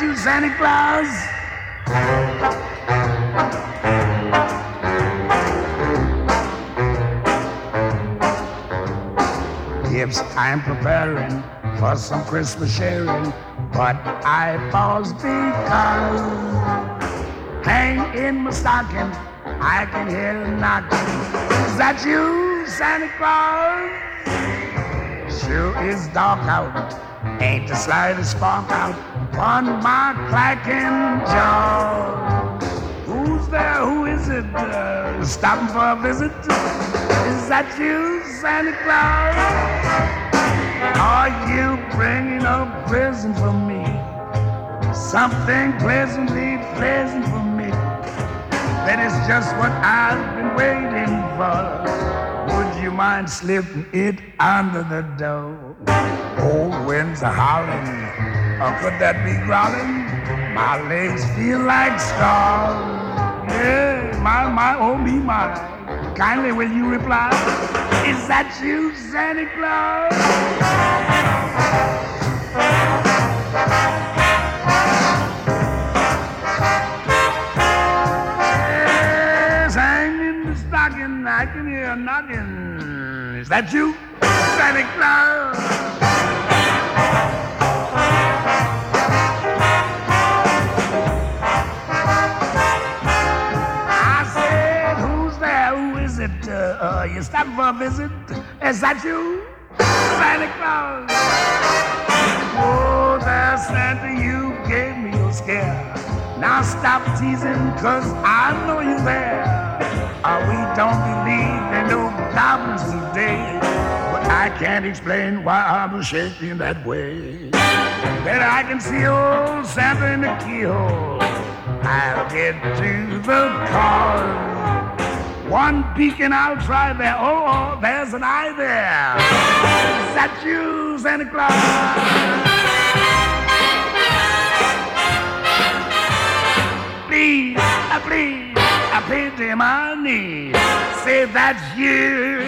Santa Claus? Gifts I'm preparing for some Christmas sharing, but I pause because hang in my stocking, I can hear a knocking. Is that you, Santa Claus? Sure is dark out, ain't the slightest spark out on my clacking jaw. Who's there? Who is it? Uh, stopping for a visit? Is that you, Santa Claus? Are you bringing a present for me? Something pleasantly pleasant for me. That is just what I've been waiting for. You mind slipping it under the door? Old winds are howling, or could that be growling? My legs feel like straws. Yeah, my, my, oh me, my. Kindly will you reply? Is that you, Santa Claus? In the I can hear a knocking. Is that you, Santa Claus? Uh, uh, you stopping for a visit? Is that you, Santa Claus? Oh, there, Santa, you gave me a scare. Now stop teasing, cause I know you're there. Uh, we don't believe in no goblins today. But I can't explain why I'm shaking that way. Then I can see old Santa in the keyhole. I'll get to the car. One peek and I'll try there. Oh, oh, there's an eye there. Is that you, Santa Claus? Please, uh, please, Pay to my knees. Say that's you,